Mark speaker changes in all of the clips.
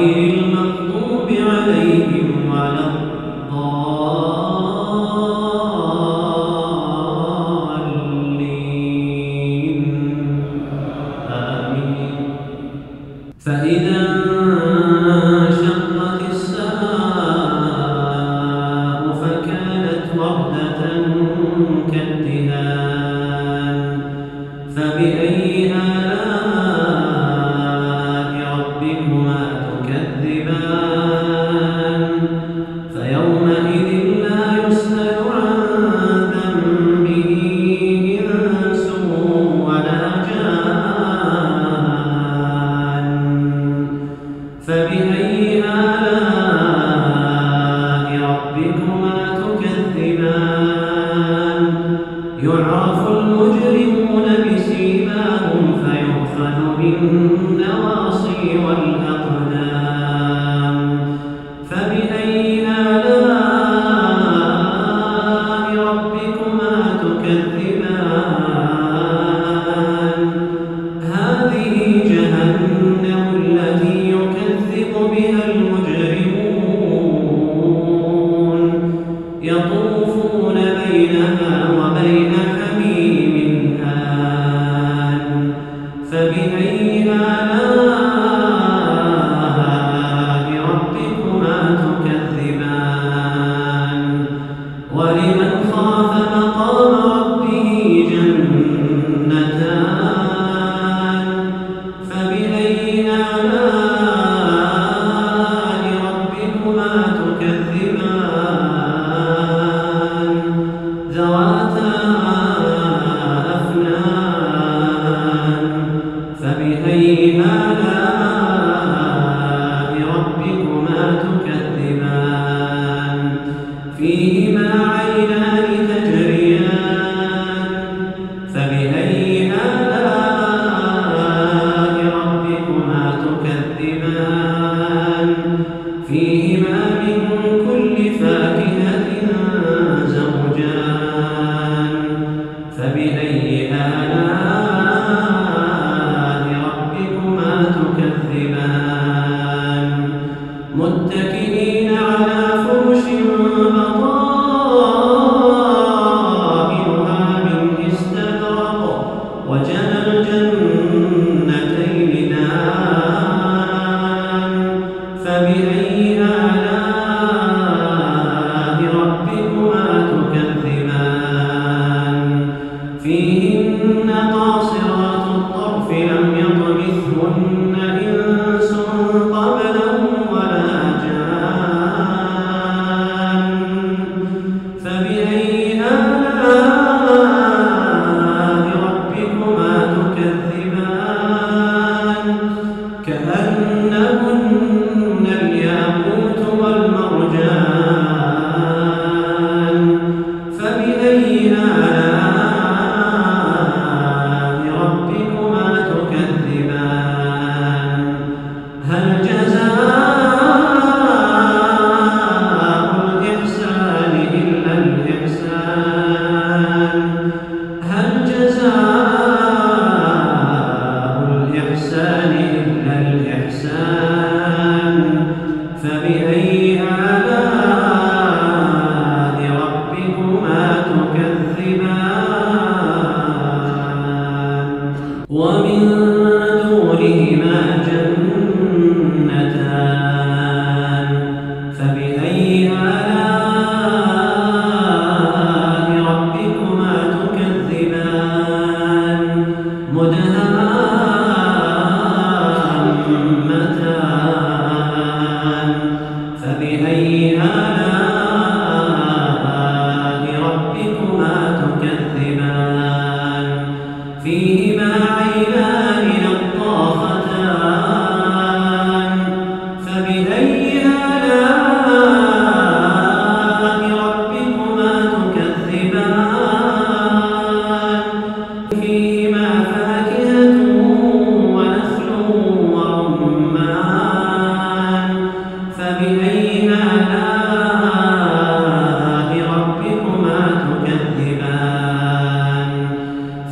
Speaker 1: غير and even يطوفون بينها فيها نار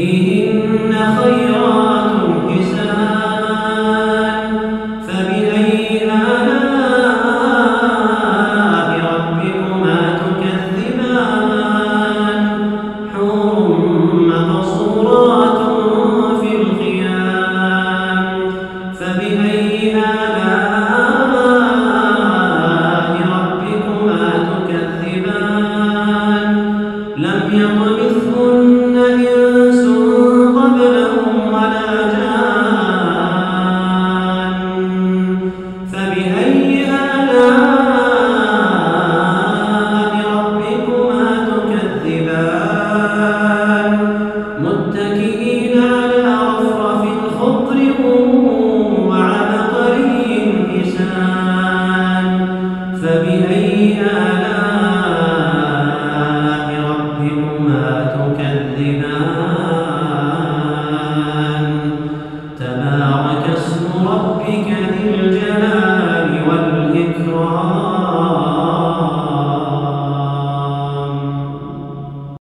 Speaker 1: فيه